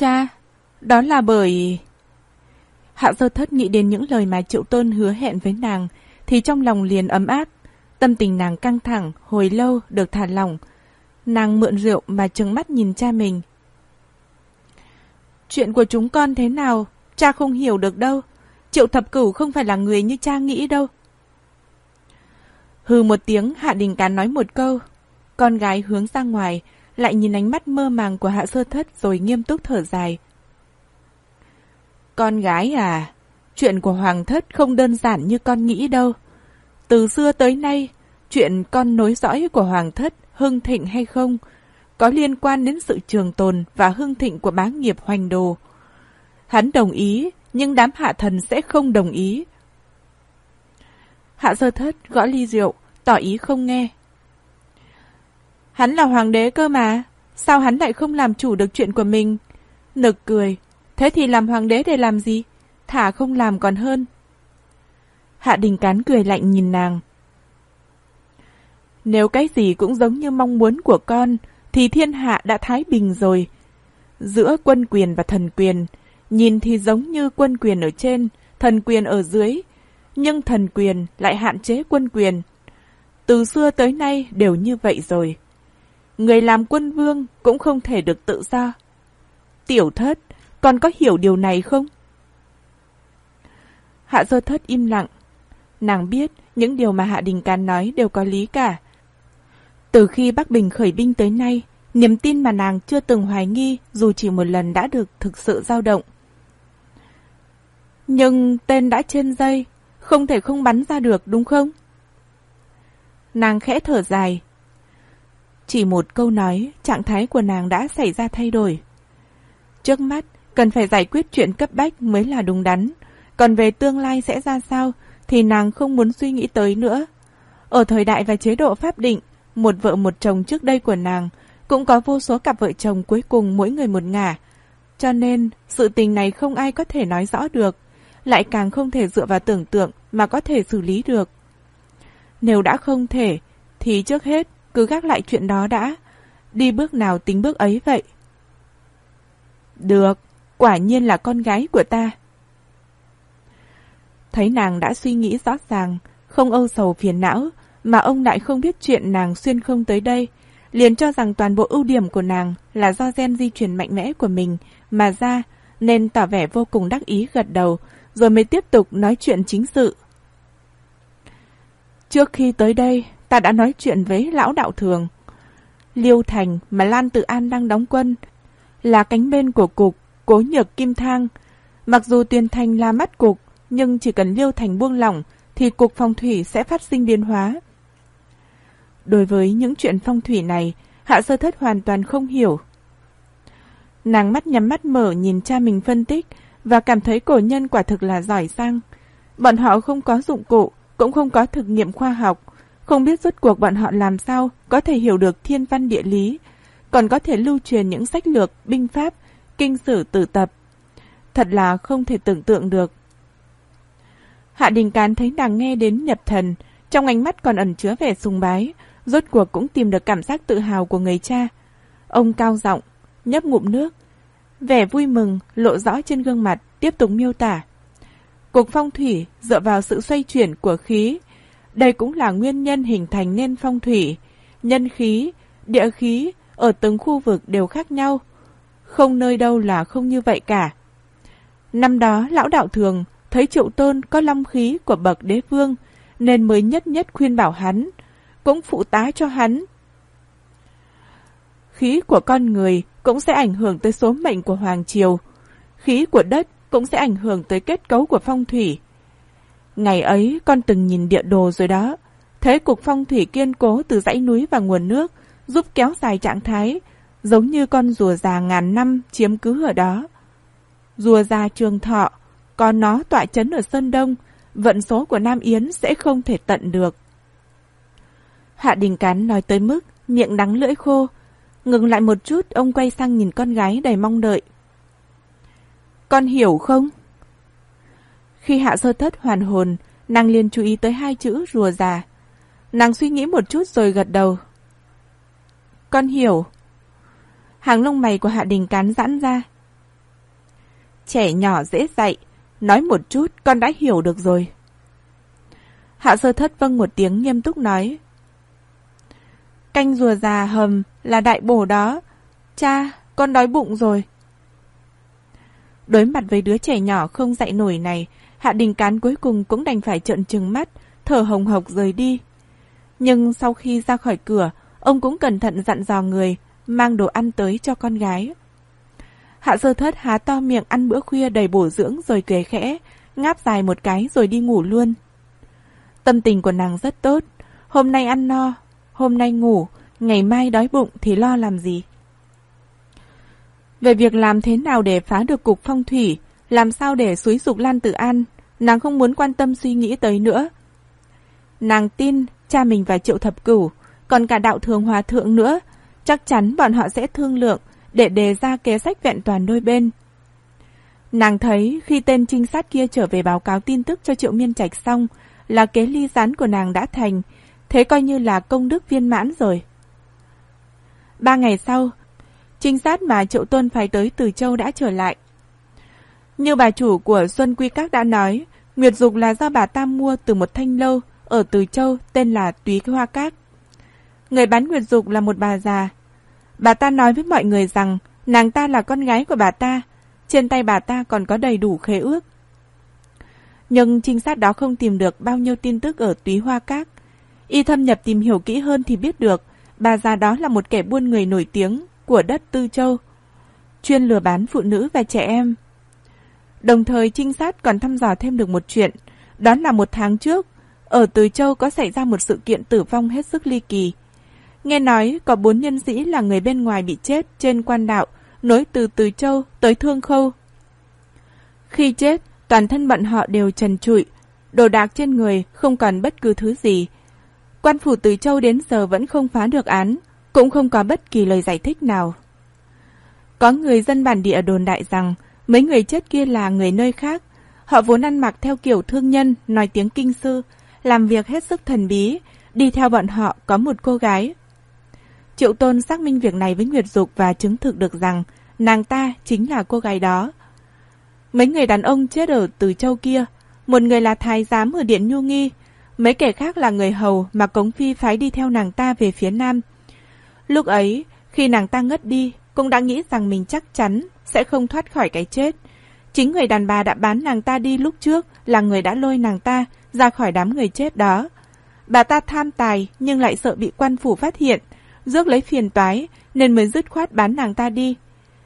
Cha, đó là bởi... Hạ sơ thất nghĩ đến những lời mà Triệu Tôn hứa hẹn với nàng, thì trong lòng liền ấm áp. Tâm tình nàng căng thẳng, hồi lâu được thả lỏng. Nàng mượn rượu mà trừng mắt nhìn cha mình. Chuyện của chúng con thế nào, cha không hiểu được đâu. Triệu thập cửu không phải là người như cha nghĩ đâu. Hừ một tiếng, Hạ Đình Cán nói một câu. Con gái hướng ra ngoài, lại nhìn ánh mắt mơ màng của Hạ Sơ Thất rồi nghiêm túc thở dài. Con gái à, chuyện của Hoàng Thất không đơn giản như con nghĩ đâu. Từ xưa tới nay, chuyện con nối dõi của Hoàng Thất hưng thịnh hay không có liên quan đến sự trường tồn và hưng thịnh của bá nghiệp hoành đồ. Hắn đồng ý, nhưng đám hạ thần sẽ không đồng ý. Hạ sơ thất gõ ly rượu, tỏ ý không nghe. Hắn là hoàng đế cơ mà, sao hắn lại không làm chủ được chuyện của mình? Nực cười, thế thì làm hoàng đế để làm gì? Thả không làm còn hơn. Hạ đình cán cười lạnh nhìn nàng. Nếu cái gì cũng giống như mong muốn của con, thì thiên hạ đã thái bình rồi. Giữa quân quyền và thần quyền, nhìn thì giống như quân quyền ở trên, thần quyền ở dưới, nhưng thần quyền lại hạn chế quân quyền. Từ xưa tới nay đều như vậy rồi. Người làm quân vương cũng không thể được tự do. Tiểu thất, còn có hiểu điều này không? Hạ sơ thất im lặng. Nàng biết những điều mà Hạ Đình can nói đều có lý cả. Từ khi Bắc Bình khởi binh tới nay, niềm tin mà nàng chưa từng hoài nghi dù chỉ một lần đã được thực sự dao động. Nhưng tên đã trên dây, không thể không bắn ra được đúng không? Nàng khẽ thở dài. Chỉ một câu nói, trạng thái của nàng đã xảy ra thay đổi. Trước mắt, cần phải giải quyết chuyện cấp bách mới là đúng đắn. Còn về tương lai sẽ ra sao, thì nàng không muốn suy nghĩ tới nữa. Ở thời đại và chế độ pháp định, một vợ một chồng trước đây của nàng cũng có vô số cặp vợ chồng cuối cùng mỗi người một ngả. Cho nên, sự tình này không ai có thể nói rõ được, lại càng không thể dựa vào tưởng tượng mà có thể xử lý được. Nếu đã không thể, thì trước hết cứ gác lại chuyện đó đã, đi bước nào tính bước ấy vậy. Được, quả nhiên là con gái của ta. Thấy nàng đã suy nghĩ rõ ràng, không âu sầu phiền não, mà ông đại không biết chuyện nàng xuyên không tới đây, liền cho rằng toàn bộ ưu điểm của nàng là do gen di chuyển mạnh mẽ của mình mà ra, nên tỏ vẻ vô cùng đắc ý gật đầu, rồi mới tiếp tục nói chuyện chính sự. Trước khi tới đây, ta đã nói chuyện với lão đạo thường. Liêu Thành mà Lan Tự An đang đóng quân là cánh bên của cục Cố Nhược Kim Thang. Mặc dù Tuyền Thành là mắt cục, nhưng chỉ cần Liêu Thành buông lỏng thì cục phong thủy sẽ phát sinh biến hóa. Đối với những chuyện phong thủy này, Hạ Sơ Thất hoàn toàn không hiểu. Nàng mắt nhắm mắt mở nhìn cha mình phân tích và cảm thấy cổ nhân quả thực là giỏi sang. Bọn họ không có dụng cụ, cũng không có thực nghiệm khoa học, không biết rốt cuộc bọn họ làm sao có thể hiểu được thiên văn địa lý, còn có thể lưu truyền những sách lược, binh pháp, kinh sử tử tập. Thật là không thể tưởng tượng được. Hạ Đình Cán thấy nàng nghe đến nhập thần, trong ánh mắt còn ẩn chứa vẻ sùng bái, rốt cuộc cũng tìm được cảm giác tự hào của người cha. Ông cao giọng, nhấp ngụm nước, vẻ vui mừng lộ rõ trên gương mặt, tiếp tục miêu tả. Cục phong thủy dựa vào sự xoay chuyển của khí, đây cũng là nguyên nhân hình thành nên phong thủy. Nhân khí, địa khí ở từng khu vực đều khác nhau, không nơi đâu là không như vậy cả. Năm đó lão đạo thường thấy triệu tôn có long khí của bậc đế vương, nên mới nhất nhất khuyên bảo hắn, cũng phụ tá cho hắn. Khí của con người cũng sẽ ảnh hưởng tới số mệnh của Hoàng Triều. Khí của đất cũng sẽ ảnh hưởng tới kết cấu của phong thủy. Ngày ấy con từng nhìn địa đồ rồi đó. Thấy cục phong thủy kiên cố từ dãy núi và nguồn nước, giúp kéo dài trạng thái, giống như con rùa già ngàn năm chiếm cứ ở đó. Rùa già trường thọ, còn nó tọa chấn ở Sơn Đông, vận số của Nam Yến sẽ không thể tận được. Hạ Đình Cán nói tới mức, miệng đắng lưỡi khô. Ngừng lại một chút, ông quay sang nhìn con gái đầy mong đợi. Con hiểu không? Khi hạ sơ thất hoàn hồn, nàng liền chú ý tới hai chữ rùa già. Nàng suy nghĩ một chút rồi gật đầu. Con hiểu. Hàng lông mày của hạ đình cán giãn ra. Trẻ nhỏ dễ dạy, nói một chút con đã hiểu được rồi. Hạ sơ thất vâng một tiếng nghiêm túc nói. Canh rùa già hầm là đại bổ đó. Cha, con đói bụng rồi. Đối mặt với đứa trẻ nhỏ không dạy nổi này, Hạ Đình Cán cuối cùng cũng đành phải trợn trừng mắt, thở hồng hộc rời đi. Nhưng sau khi ra khỏi cửa, ông cũng cẩn thận dặn dò người, mang đồ ăn tới cho con gái. Hạ sơ thất há to miệng ăn bữa khuya đầy bổ dưỡng rồi cười khẽ, ngáp dài một cái rồi đi ngủ luôn. Tâm tình của nàng rất tốt, hôm nay ăn no, hôm nay ngủ, ngày mai đói bụng thì lo làm gì. Về việc làm thế nào để phá được cục phong thủy, làm sao để suối dục Lan Tử An, nàng không muốn quan tâm suy nghĩ tới nữa. Nàng tin cha mình và triệu thập cửu, còn cả đạo thường hòa thượng nữa, chắc chắn bọn họ sẽ thương lượng để đề ra kế sách vẹn toàn đôi bên. Nàng thấy khi tên trinh sát kia trở về báo cáo tin tức cho Triệu Miên Trạch xong là kế ly gián của nàng đã thành, thế coi như là công đức viên mãn rồi. Ba ngày sau, trinh sát mà Triệu Tôn phải tới từ Châu đã trở lại. Như bà chủ của Xuân Quy Các đã nói, Nguyệt Dục là do bà ta mua từ một thanh lâu ở Từ Châu tên là Túy Hoa Các. Người bán Nguyệt Dục là một bà già. Bà ta nói với mọi người rằng nàng ta là con gái của bà ta, trên tay bà ta còn có đầy đủ khế ước. Nhưng trinh sát đó không tìm được bao nhiêu tin tức ở Túy Hoa Các. Y thâm nhập tìm hiểu kỹ hơn thì biết được bà già đó là một kẻ buôn người nổi tiếng của đất Tư Châu, chuyên lừa bán phụ nữ và trẻ em. Đồng thời trinh sát còn thăm dò thêm được một chuyện, đó là một tháng trước, ở Từ Châu có xảy ra một sự kiện tử vong hết sức ly kỳ. Nghe nói có bốn nhân sĩ là người bên ngoài bị chết trên quan đạo nối từ Từ Châu tới Thương Khâu. Khi chết, toàn thân bọn họ đều trần trụi, đồ đạc trên người không còn bất cứ thứ gì. Quan phủ Từ Châu đến giờ vẫn không phá được án, cũng không có bất kỳ lời giải thích nào. Có người dân bản địa đồn đại rằng mấy người chết kia là người nơi khác. Họ vốn ăn mặc theo kiểu thương nhân, nói tiếng kinh sư, làm việc hết sức thần bí, đi theo bọn họ có một cô gái. Triệu Tôn xác minh việc này với Nguyệt Dục và chứng thực được rằng nàng ta chính là cô gái đó. Mấy người đàn ông chết ở Từ Châu kia, một người là thái giám ở Điện Nhu Nghi, mấy kẻ khác là người hầu mà Cống Phi phái đi theo nàng ta về phía Nam. Lúc ấy, khi nàng ta ngất đi, cũng đã nghĩ rằng mình chắc chắn sẽ không thoát khỏi cái chết. Chính người đàn bà đã bán nàng ta đi lúc trước là người đã lôi nàng ta ra khỏi đám người chết đó. Bà ta tham tài nhưng lại sợ bị quan phủ phát hiện, rước lấy phiền toái nên mới dứt khoát bán nàng ta đi.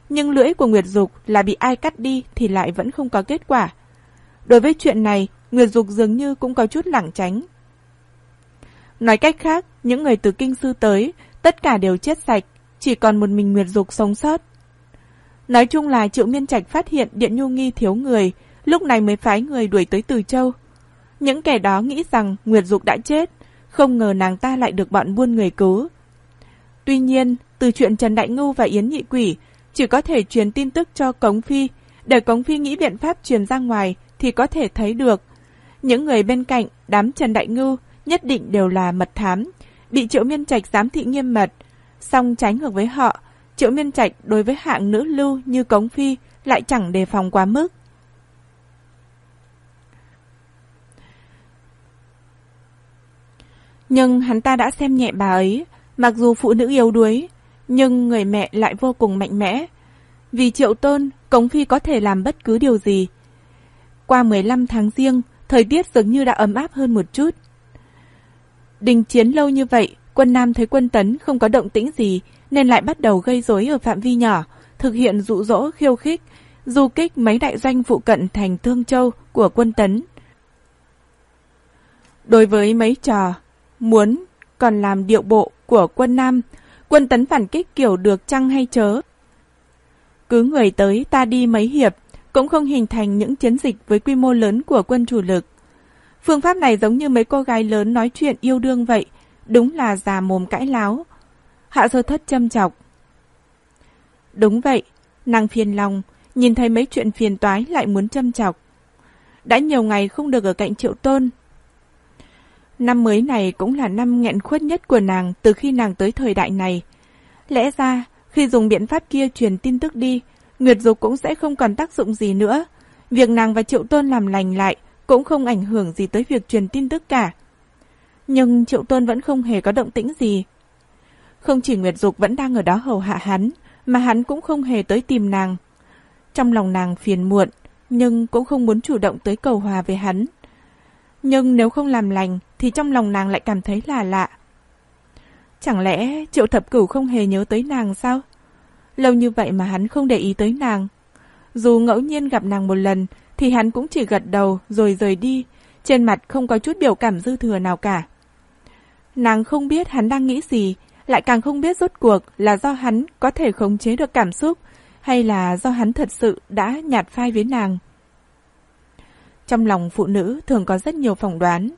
Nhưng lưỡi của Nguyệt Dục là bị ai cắt đi thì lại vẫn không có kết quả. Đối với chuyện này, Nguyệt Dục dường như cũng có chút lảng tránh. Nói cách khác, những người từ kinh sư tới, tất cả đều chết sạch, chỉ còn một mình Nguyệt Dục sống sót. Nói chung là Triệu Miên Trạch phát hiện Điện Nhu Nghi thiếu người, lúc này mới phái người đuổi tới Từ Châu. Những kẻ đó nghĩ rằng Nguyệt Dục đã chết, không ngờ nàng ta lại được bọn buôn người cứu. Tuy nhiên, từ chuyện Trần Đại Ngưu và Yến Nhị Quỷ, chỉ có thể truyền tin tức cho Cống Phi, để Cống Phi nghĩ biện pháp truyền ra ngoài thì có thể thấy được. Những người bên cạnh đám Trần Đại Ngưu nhất định đều là mật thám, bị Triệu Miên Trạch giám thị nghiêm mật. Song trái ngược với họ, Triệu Miên Trạch đối với hạng nữ lưu như Cống Phi lại chẳng đề phòng quá mức. Nhưng hắn ta đã xem nhẹ bà ấy, mặc dù phụ nữ yếu đuối, nhưng người mẹ lại vô cùng mạnh mẽ. Vì triệu tôn, Cống Phi có thể làm bất cứ điều gì. Qua 15 tháng riêng, thời tiết dường như đã ấm áp hơn một chút. Đình chiến lâu như vậy, quân Nam thấy quân Tấn không có động tĩnh gì, nên lại bắt đầu gây rối ở phạm vi nhỏ, thực hiện dụ dỗ khiêu khích, du kích mấy đại doanh phụ cận thành Thương Châu của quân Tấn. Đối với mấy trò muốn còn làm điệu bộ của quân Nam, quân Tấn phản kích kiểu được chăng hay chớ. Cứ người tới ta đi mấy hiệp, cũng không hình thành những chiến dịch với quy mô lớn của quân chủ lực. Phương pháp này giống như mấy cô gái lớn nói chuyện yêu đương vậy, đúng là già mồm cãi láo. Hạ sơ thất châm chọc. Đúng vậy, nàng phiền lòng, nhìn thấy mấy chuyện phiền toái lại muốn châm chọc. Đã nhiều ngày không được ở cạnh triệu tôn. Năm mới này cũng là năm nghẹn khuất nhất của nàng từ khi nàng tới thời đại này. Lẽ ra, khi dùng biện pháp kia truyền tin tức đi, Nguyệt Dục cũng sẽ không còn tác dụng gì nữa. Việc nàng và Triệu Tôn làm lành lại cũng không ảnh hưởng gì tới việc truyền tin tức cả. Nhưng Triệu Tôn vẫn không hề có động tĩnh gì. Không chỉ Nguyệt Dục vẫn đang ở đó hầu hạ hắn, mà hắn cũng không hề tới tìm nàng. Trong lòng nàng phiền muộn, nhưng cũng không muốn chủ động tới cầu hòa với hắn. Nhưng nếu không làm lành, thì trong lòng nàng lại cảm thấy là lạ. Chẳng lẽ Triệu Thập Cửu không hề nhớ tới nàng sao? Lâu như vậy mà hắn không để ý tới nàng. Dù ngẫu nhiên gặp nàng một lần, thì hắn cũng chỉ gật đầu rồi rời đi, trên mặt không có chút biểu cảm dư thừa nào cả. Nàng không biết hắn đang nghĩ gì, lại càng không biết rốt cuộc là do hắn có thể khống chế được cảm xúc hay là do hắn thật sự đã nhạt phai với nàng. Trong lòng phụ nữ thường có rất nhiều phỏng đoán,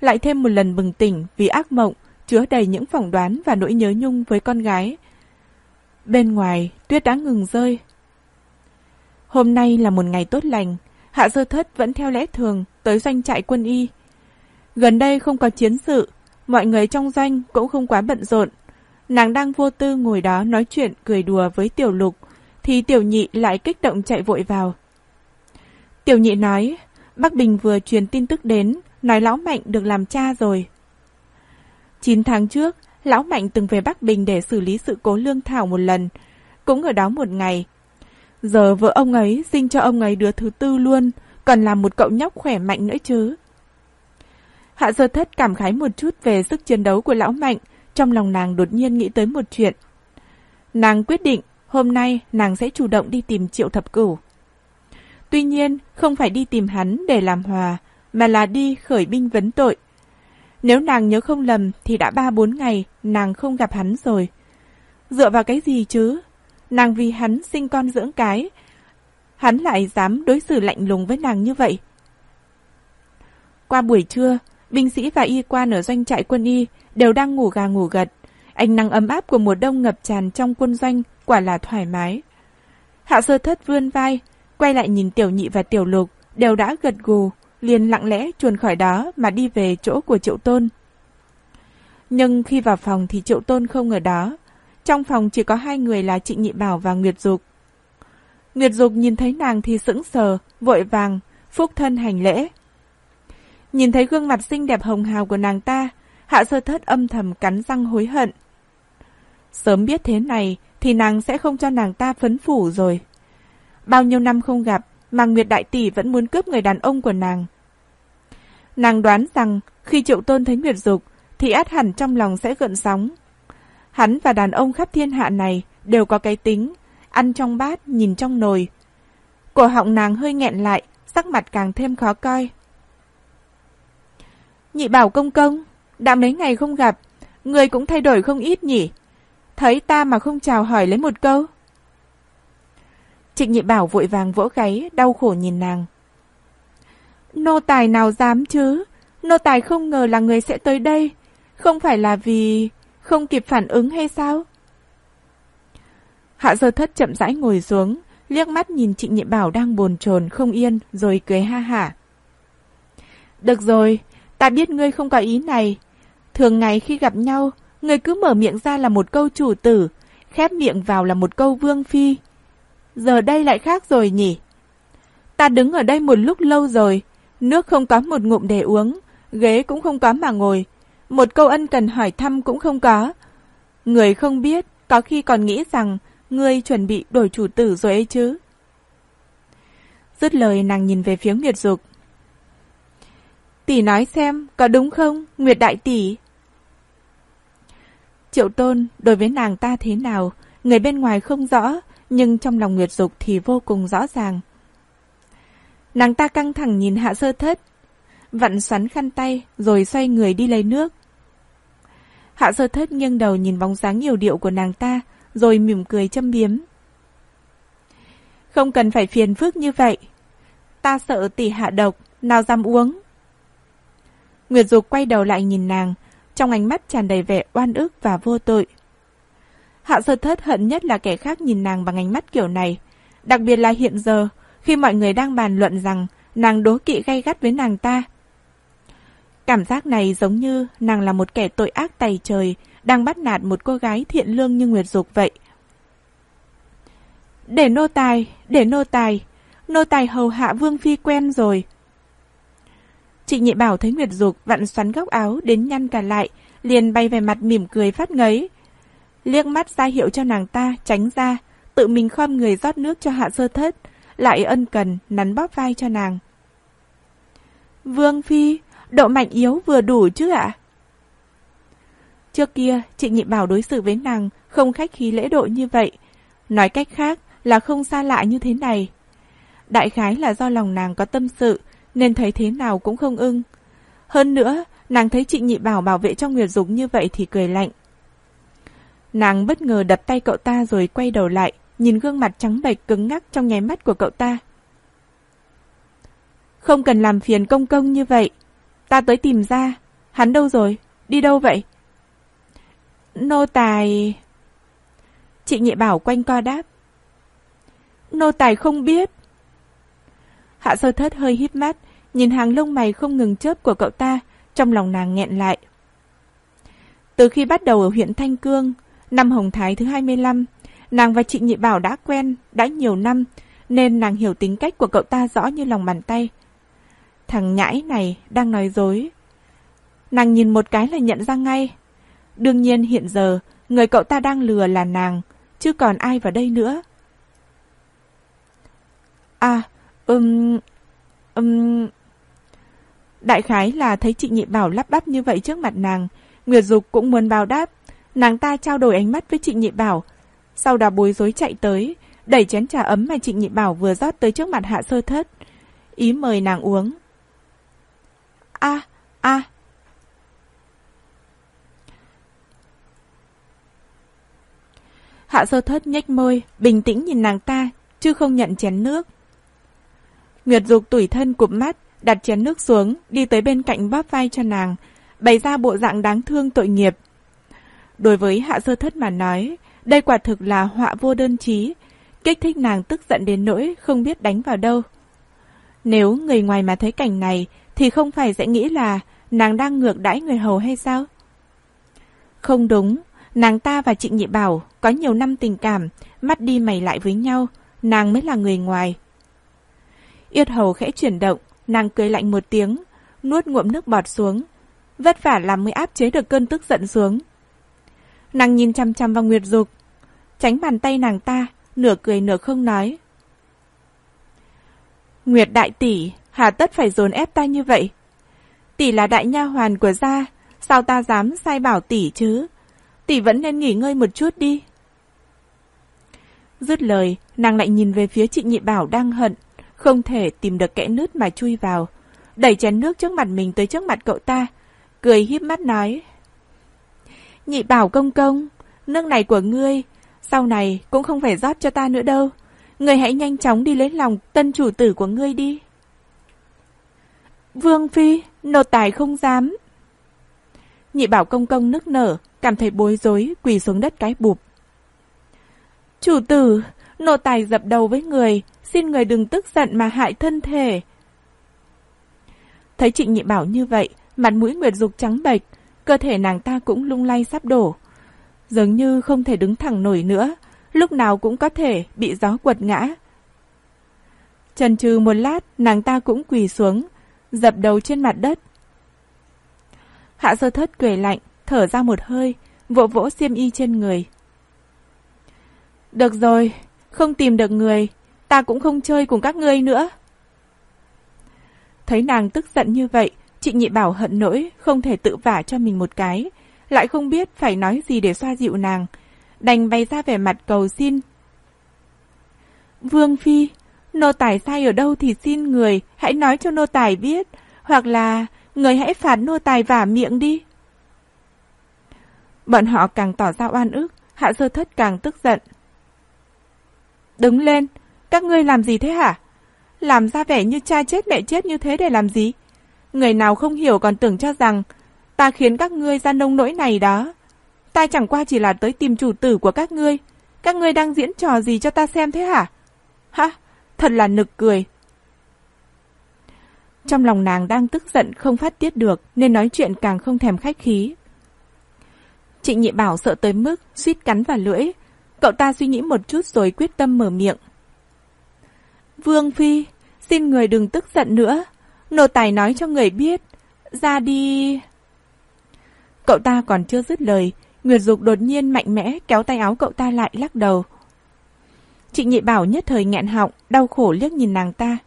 lại thêm một lần bừng tỉnh vì ác mộng chứa đầy những phỏng đoán và nỗi nhớ nhung với con gái. Bên ngoài, tuyết đã ngừng rơi. Hôm nay là một ngày tốt lành, Hạ Sơ Thất vẫn theo lẽ thường tới doanh trại quân y. Gần đây không có chiến sự, mọi người trong doanh cũng không quá bận rộn. Nàng đang vô tư ngồi đó nói chuyện cười đùa với Tiểu Lục, thì Tiểu Nhị lại kích động chạy vội vào. Tiểu Nhị nói, Bắc Bình vừa truyền tin tức đến, nói Lão Mạnh được làm cha rồi. 9 tháng trước, Lão Mạnh từng về Bắc Bình để xử lý sự cố lương thảo một lần, cũng ở đó một ngày. Giờ vợ ông ấy sinh cho ông ấy đứa thứ tư luôn, còn là một cậu nhóc khỏe mạnh nữa chứ. Hạ sơ thất cảm khái một chút về sức chiến đấu của lão mạnh, trong lòng nàng đột nhiên nghĩ tới một chuyện. Nàng quyết định hôm nay nàng sẽ chủ động đi tìm triệu thập cửu. Tuy nhiên, không phải đi tìm hắn để làm hòa, mà là đi khởi binh vấn tội. Nếu nàng nhớ không lầm thì đã ba bốn ngày nàng không gặp hắn rồi. Dựa vào cái gì chứ? Nàng vì hắn sinh con dưỡng cái. Hắn lại dám đối xử lạnh lùng với nàng như vậy. Qua buổi trưa, binh sĩ và y quan ở doanh trại quân y đều đang ngủ gà ngủ gật. Ánh nắng ấm áp của mùa đông ngập tràn trong quân doanh quả là thoải mái. Hạ sơ thất vươn vai, quay lại nhìn tiểu nhị và tiểu lục, đều đã gật gù, liền lặng lẽ chuồn khỏi đó mà đi về chỗ của triệu tôn. Nhưng khi vào phòng thì triệu tôn không ở đó. Trong phòng chỉ có hai người là Trịnh Nhị Bảo và Nguyệt Dục. Nguyệt Dục nhìn thấy nàng thì sững sờ, vội vàng, phúc thân hành lễ. Nhìn thấy gương mặt xinh đẹp hồng hào của nàng ta, hạ sơ thất âm thầm cắn răng hối hận. Sớm biết thế này thì nàng sẽ không cho nàng ta phấn phủ rồi. Bao nhiêu năm không gặp mà Nguyệt Đại Tỷ vẫn muốn cướp người đàn ông của nàng. Nàng đoán rằng khi Triệu Tôn thấy Nguyệt Dục thì át hẳn trong lòng sẽ gợn sóng. Hắn và đàn ông khắp thiên hạ này đều có cái tính, ăn trong bát, nhìn trong nồi. Cổ họng nàng hơi nghẹn lại, sắc mặt càng thêm khó coi. Nhị bảo công công, đã mấy ngày không gặp, người cũng thay đổi không ít nhỉ. Thấy ta mà không chào hỏi lấy một câu. Trịnh nhị bảo vội vàng vỗ gáy, đau khổ nhìn nàng. Nô tài nào dám chứ? Nô tài không ngờ là người sẽ tới đây. Không phải là vì không kịp phản ứng hay sao? Hạ sơ thất chậm rãi ngồi xuống, liếc mắt nhìn trịnh nhị bảo đang bồn chồn không yên, rồi cười ha hả. Được rồi, ta biết ngươi không có ý này. Thường ngày khi gặp nhau, ngươi cứ mở miệng ra là một câu chủ tử, khép miệng vào là một câu vương phi. Giờ đây lại khác rồi nhỉ? Ta đứng ở đây một lúc lâu rồi, nước không có một ngụm để uống, ghế cũng không có mà ngồi, một câu ân cần hỏi thăm cũng không có. Người không biết, có khi còn nghĩ rằng ngươi chuẩn bị đổi chủ tử rồi ấy chứ. Dứt lời nàng nhìn về phía Nguyệt Dục. Tỷ nói xem, có đúng không, Nguyệt Đại Tỷ? Triệu Tôn đối với nàng ta thế nào, người bên ngoài không rõ, nhưng trong lòng Nguyệt Dục thì vô cùng rõ ràng. Nàng ta căng thẳng nhìn hạ sơ thất, vặn xoắn khăn tay rồi xoay người đi lấy nước. Hạ sơ thất nghiêng đầu nhìn bóng dáng nhiều điệu của nàng ta, rồi mỉm cười châm biếm. Không cần phải phiền phức như vậy. Ta sợ tỷ hạ độc, nào dám uống. Nguyệt Dục quay đầu lại nhìn nàng, trong ánh mắt tràn đầy vẻ oan ức và vô tội. Hạ sơ thất hận nhất là kẻ khác nhìn nàng bằng ánh mắt kiểu này, đặc biệt là hiện giờ, khi mọi người đang bàn luận rằng nàng đố kỵ gay gắt với nàng ta. Cảm giác này giống như nàng là một kẻ tội ác tày trời, đang bắt nạt một cô gái thiện lương như Nguyệt Dục vậy. Để nô tài, để nô tài, nô tài hầu hạ Vương Phi quen rồi. Chị nhị bảo thấy Nguyệt Dục vặn xoắn góc áo đến nhăn cả lại, liền bay về mặt mỉm cười phát ngấy. Liếc mắt ra hiệu cho nàng ta tránh ra, tự mình khom người rót nước cho hạ sơ thất, lại ân cần nắn bóp vai cho nàng. Vương Phi, độ mạnh yếu vừa đủ chứ ạ? Trước kia, chị nhị bảo đối xử với nàng không khách khí lễ độ như vậy. Nói cách khác là không xa lạ như thế này. Đại khái là do lòng nàng có tâm sự, nên thấy thế nào cũng không ưng. Hơn nữa, nàng thấy chị nhị bảo bảo vệ cho Nguyệt Dục như vậy thì cười lạnh. Nàng bất ngờ đập tay cậu ta rồi quay đầu lại, nhìn gương mặt trắng bệch cứng ngắc trong nháy mắt của cậu ta. Không cần làm phiền công công như vậy. Ta tới tìm ra. Hắn đâu rồi? Đi đâu vậy? Nô tài... Chị nhị bảo quanh co đáp. Nô tài không biết. Hạ sơ thất hơi híp mắt, nhìn hàng lông mày không ngừng chớp của cậu ta, trong lòng nàng nghẹn lại. Từ khi bắt đầu ở huyện Thanh Cương, năm Hồng Thái thứ 25, nàng và chị Nhị Bảo đã quen, đã nhiều năm, nên nàng hiểu tính cách của cậu ta rõ như lòng bàn tay. Thằng nhãi này đang nói dối. Nàng nhìn một cái là nhận ra ngay. Đương nhiên hiện giờ, người cậu ta đang lừa là nàng, chứ còn ai vào đây nữa. À, ừm, ừm... Đại khái là thấy chị nhị bảo lắp bắp như vậy trước mặt nàng, Nguyệt Dục cũng muốn báo đáp. Nàng ta trao đổi ánh mắt với chị nhị bảo, sau đó bối rối chạy tới, đẩy chén trà ấm mà chị nhị bảo vừa rót tới trước mặt hạ sơ thất. Ý mời nàng uống. A, a. Hạ sơ thất nhếch môi, bình tĩnh nhìn nàng ta, chứ không nhận chén nước. Nguyệt Dục tủi thân cụp mắt, đặt chén nước xuống, đi tới bên cạnh bóp vai cho nàng, bày ra bộ dạng đáng thương tội nghiệp. Đối với hạ sơ thất mà nói, đây quả thực là họa vô đơn chí, kích thích nàng tức giận đến nỗi không biết đánh vào đâu. Nếu người ngoài mà thấy cảnh này, thì không phải sẽ nghĩ là nàng đang ngược đãi người hầu hay sao? Không đúng, nàng ta và Trịnh Nhị Bảo có nhiều năm tình cảm, mắt đi mày lại với nhau, nàng mới là người ngoài. Yết hầu khẽ chuyển động, nàng cười lạnh một tiếng, nuốt ngụm nước bọt xuống. Vất vả làm mới áp chế được cơn tức giận xuống. Nàng nhìn chăm chăm vào Nguyệt Dục, tránh bàn tay nàng ta, nửa cười nửa không nói. Nguyệt đại tỷ, hà tất phải dồn ép ta như vậy? Tỷ là đại nha hoàn của gia, sao ta dám sai bảo tỷ chứ? Tỷ vẫn nên nghỉ ngơi một chút đi. Dứt lời, nàng lại nhìn về phía chị nhị bảo đang hận, không thể tìm được kẽ nứt mà chui vào. Đẩy chén nước trước mặt mình tới trước mặt cậu ta, cười híp mắt nói. Nhị bảo công công, nước này của ngươi, sau này cũng không phải rót cho ta nữa đâu. Ngươi hãy nhanh chóng đi lấy lòng tân chủ tử của ngươi đi. Vương Phi, nô tài không dám. Nhị bảo công công nức nở, cảm thấy bối rối, quỳ xuống đất cái bụp. Chủ tử, nô tài dập đầu với người, xin người đừng tức giận mà hại thân thể. Thấy trịnh nhị bảo như vậy, mặt mũi Nguyệt Dục trắng bệch, cơ thể nàng ta cũng lung lay sắp đổ. Dường như không thể đứng thẳng nổi nữa, lúc nào cũng có thể bị gió quật ngã. Trần trừ một lát, nàng ta cũng quỳ xuống, dập đầu trên mặt đất. Hạ sơ thất cười lạnh, thở ra một hơi, vỗ vỗ xiêm y trên người. Được rồi, không tìm được người, ta cũng không chơi cùng các ngươi nữa. Thấy nàng tức giận như vậy, chị nhị bảo hận nỗi, không thể tự vả cho mình một cái, lại không biết phải nói gì để xoa dịu nàng, đành bày ra vẻ mặt cầu xin. Vương Phi, nô tài sai ở đâu thì xin người, hãy nói cho nô tài biết, hoặc là người hãy phạt nô tài vả miệng đi. Bọn họ càng tỏ ra oan ức, hạ sơ thất càng tức giận. Đứng lên, các ngươi làm gì thế hả? Làm ra vẻ như cha chết mẹ chết như thế để làm gì? Người nào không hiểu còn tưởng cho rằng, ta khiến các ngươi ra nông nỗi này đó. Ta chẳng qua chỉ là tới tìm chủ tử của các ngươi. Các ngươi đang diễn trò gì cho ta xem thế hả? Hả? Thật là nực cười. Trong lòng nàng đang tức giận không phát tiết được, nên nói chuyện càng không thèm khách khí. Trịnh nhị bảo sợ tới mức suýt cắn vào lưỡi. Cậu ta suy nghĩ một chút rồi quyết tâm mở miệng. Vương Phi, xin người đừng tức giận nữa. Nô tài nói cho người biết. Ra đi... Cậu ta còn chưa dứt lời, Nguyệt Dục đột nhiên mạnh mẽ kéo tay áo cậu ta lại lắc đầu. Chị nhị bảo nhất thời nghẹn họng, đau khổ liếc nhìn nàng ta.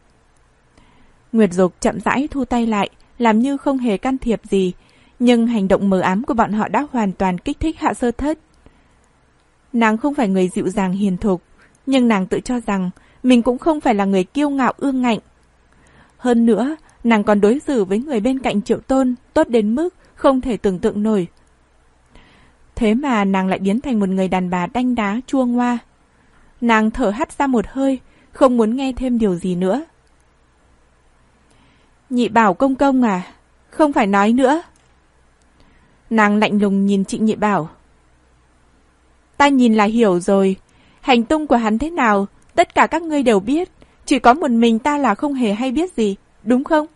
Nguyệt Dục chậm rãi thu tay lại, làm như không hề can thiệp gì, nhưng hành động mờ ám của bọn họ đã hoàn toàn kích thích hạ sơ thất. Nàng không phải người dịu dàng hiền thục, nhưng nàng tự cho rằng mình cũng không phải là người kiêu ngạo ương ngạnh. Hơn nữa, nàng còn đối xử với người bên cạnh triệu tôn tốt đến mức không thể tưởng tượng nổi. Thế mà nàng lại biến thành một người đàn bà đanh đá chua ngoa. Nàng thở hắt ra một hơi, không muốn nghe thêm điều gì nữa. Nhị bảo công công à, không phải nói nữa. Nàng lạnh lùng nhìn chị nhị bảo. Ta nhìn là hiểu rồi, hành tung của hắn thế nào, tất cả các ngươi đều biết, chỉ có một mình ta là không hề hay biết gì, đúng không?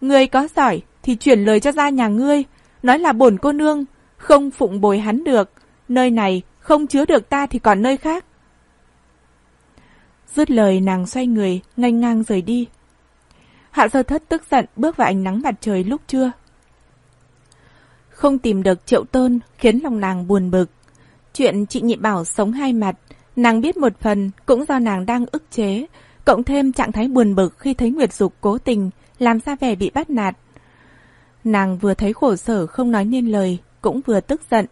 Ngươi có giỏi thì chuyển lời cho ra nhà ngươi, nói là bổn cô nương, không phụng bồi hắn được, nơi này không chứa được ta thì còn nơi khác. Dứt lời nàng xoay người, nganh ngang rời đi. Hạ sơ thất tức giận bước vào ánh nắng mặt trời lúc trưa. Không tìm được triệu tôn khiến lòng nàng buồn bực. Chuyện chị nhị bảo sống hai mặt, nàng biết một phần cũng do nàng đang ức chế, cộng thêm trạng thái buồn bực khi thấy Nguyệt Dục cố tình làm ra vẻ bị bắt nạt. Nàng vừa thấy khổ sở không nói nên lời, cũng vừa tức giận.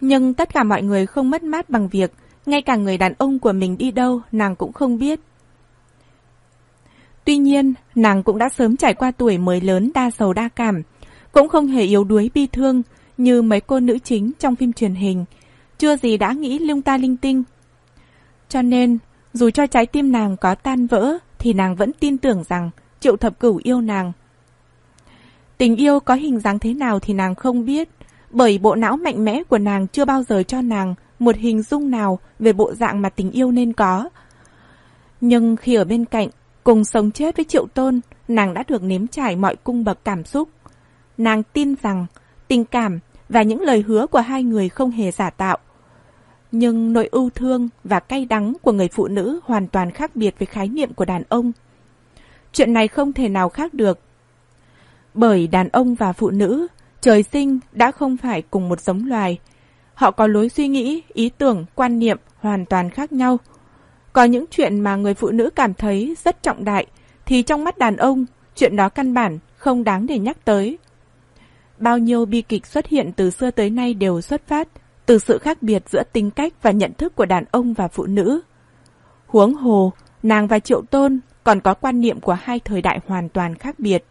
Nhưng tất cả mọi người không mất mát bằng việc, ngay cả người đàn ông của mình đi đâu nàng cũng không biết. Tuy nhiên, nàng cũng đã sớm trải qua tuổi mới lớn đa sầu đa cảm, cũng không hề yếu đuối bi thương như mấy cô nữ chính trong phim truyền hình, chưa gì đã nghĩ lung ta linh tinh. Cho nên, dù cho trái tim nàng có tan vỡ, thì nàng vẫn tin tưởng rằng Triệu Thập Cửu yêu nàng. Tình yêu có hình dáng thế nào thì nàng không biết, bởi bộ não mạnh mẽ của nàng chưa bao giờ cho nàng một hình dung nào về bộ dạng mà tình yêu nên có. Nhưng khi ở bên cạnh, cùng sống chết với Triệu Tôn, nàng đã được nếm trải mọi cung bậc cảm xúc. Nàng tin rằng tình cảm và những lời hứa của hai người không hề giả tạo. Nhưng nỗi ưu thương và cay đắng của người phụ nữ hoàn toàn khác biệt với khái niệm của đàn ông. Chuyện này không thể nào khác được. Bởi đàn ông và phụ nữ, trời sinh đã không phải cùng một giống loài. Họ có lối suy nghĩ, ý tưởng, quan niệm hoàn toàn khác nhau. Có những chuyện mà người phụ nữ cảm thấy rất trọng đại, thì trong mắt đàn ông, chuyện đó căn bản không đáng để nhắc tới. Bao nhiêu bi kịch xuất hiện từ xưa tới nay đều xuất phát từ sự khác biệt giữa tính cách và nhận thức của đàn ông và phụ nữ. Huống hồ, nàng và Triệu Tôn còn có quan niệm của hai thời đại hoàn toàn khác biệt.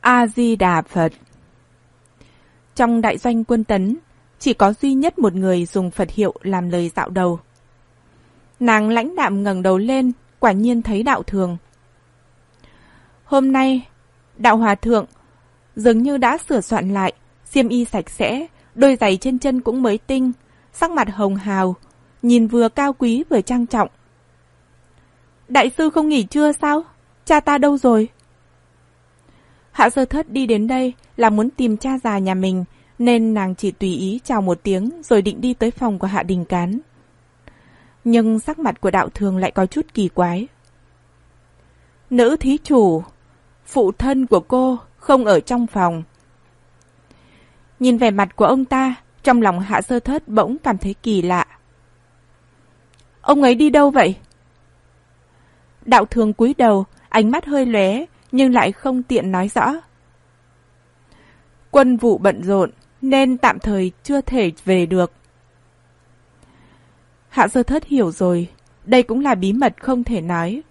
A-di-đà Phật Trong đại doanh quân tấn, chỉ có duy nhất một người dùng Phật hiệu làm lời dạo đầu. Nàng lãnh đạm ngẩng đầu lên, quả nhiên thấy đạo thường. Hôm nay, đạo hòa thượng dường như đã sửa soạn lại, xiêm y sạch sẽ, đôi giày trên chân cũng mới tinh, sắc mặt hồng hào, nhìn vừa cao quý vừa trang trọng. Đại sư không nghỉ trưa sao? Cha ta đâu rồi? Hạ sơ thất đi đến đây là muốn tìm cha già nhà mình, nên nàng chỉ tùy ý chào một tiếng rồi định đi tới phòng của Hạ Đình Cán. Nhưng sắc mặt của đạo thường lại có chút kỳ quái. Nữ thí chủ, phụ thân của cô không ở trong phòng. Nhìn vẻ mặt của ông ta, trong lòng hạ sơ thất bỗng cảm thấy kỳ lạ. Ông ấy đi đâu vậy? Đạo thường cúi đầu, ánh mắt hơi lóe nhưng lại không tiện nói rõ. Quân vụ bận rộn, nên tạm thời chưa thể về được. Hạ sơ thất hiểu rồi, đây cũng là bí mật không thể nói.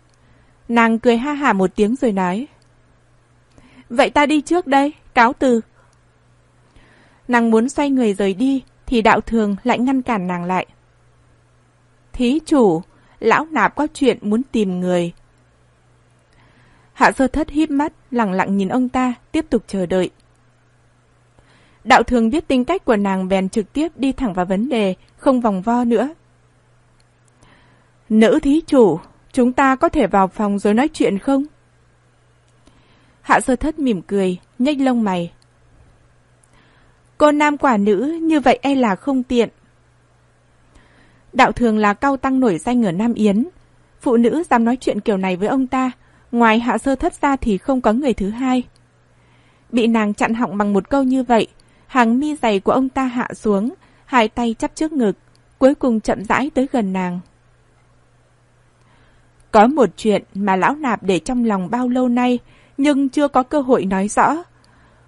Nàng cười ha hả một tiếng rồi nói. Vậy ta đi trước đây, cáo từ. Nàng muốn xoay người rời đi, thì đạo thường lại ngăn cản nàng lại. Thí chủ, lão nạp có chuyện muốn tìm người. Hạ sơ thất híp mắt, lặng lặng nhìn ông ta, tiếp tục chờ đợi. Đạo thường biết tính cách của nàng bèn trực tiếp đi thẳng vào vấn đề, không vòng vo nữa. Nữ thí chủ, chúng ta có thể vào phòng rồi nói chuyện không? Hạ sơ thất mỉm cười, nhếch lông mày. Cô nam quả nữ như vậy e là không tiện. Đạo thường là cao tăng nổi danh ở Nam Yến. Phụ nữ dám nói chuyện kiểu này với ông ta, ngoài hạ sơ thất ra thì không có người thứ hai. Bị nàng chặn họng bằng một câu như vậy, hàng mi dày của ông ta hạ xuống, hai tay chắp trước ngực, cuối cùng chậm rãi tới gần nàng. Có một chuyện mà lão nạp để trong lòng bao lâu nay, nhưng chưa có cơ hội nói rõ.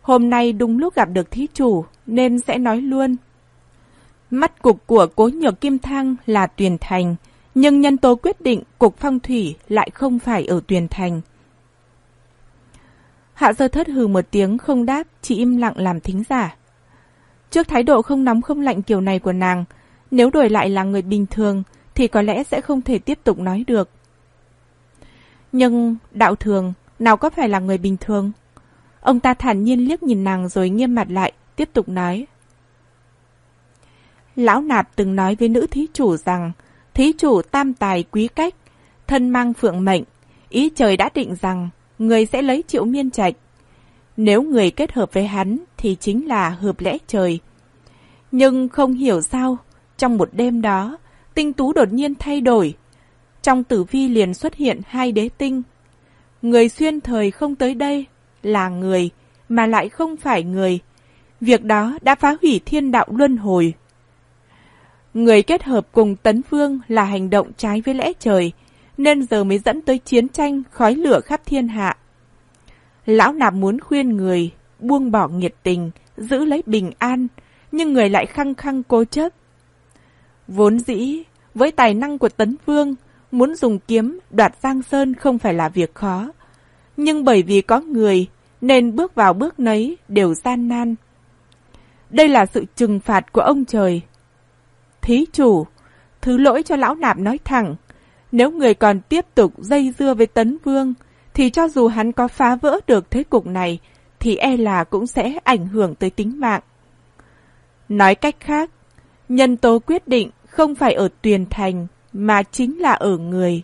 Hôm nay đúng lúc gặp được thí chủ, nên sẽ nói luôn. Mắt cục của cố nhược kim thang là Tuyền Thành, nhưng nhân tố quyết định cục phong thủy lại không phải ở Tuyền Thành. Hạ sơ thất hừ một tiếng không đáp, chỉ im lặng làm thính giả. Trước thái độ không nóng không lạnh kiểu này của nàng, nếu đổi lại là người bình thường thì có lẽ sẽ không thể tiếp tục nói được. Nhưng đạo thường nào có phải là người bình thường? Ông ta thản nhiên liếc nhìn nàng rồi nghiêm mặt lại, tiếp tục nói. Lão nạp từng nói với nữ thí chủ rằng thí chủ tam tài quý cách, thân mang phượng mệnh, ý trời đã định rằng người sẽ lấy triệu miên trạch. Nếu người kết hợp với hắn thì chính là hợp lẽ trời. Nhưng không hiểu sao, trong một đêm đó, tinh tú đột nhiên thay đổi. Trong tử vi liền xuất hiện hai đế tinh. Người xuyên thời không tới đây là người, mà lại không phải người. Việc đó đã phá hủy thiên đạo luân hồi. Người kết hợp cùng Tấn Vương là hành động trái với lẽ trời, nên giờ mới dẫn tới chiến tranh khói lửa khắp thiên hạ. Lão nạp muốn khuyên người, buông bỏ nhiệt tình, giữ lấy bình an, nhưng người lại khăng khăng cố chấp. Vốn dĩ, với tài năng của Tấn Vương, muốn dùng kiếm đoạt Giang Sơn không phải là việc khó. Nhưng bởi vì có người, nên bước vào bước nấy đều gian nan. Đây là sự trừng phạt của ông trời. Thí chủ, thứ lỗi cho lão nạp nói thẳng, nếu người còn tiếp tục dây dưa với Tấn Vương, thì cho dù hắn có phá vỡ được thế cục này, thì e là cũng sẽ ảnh hưởng tới tính mạng. Nói cách khác, nhân tố quyết định không phải ở tuyền thành, mà chính là ở người.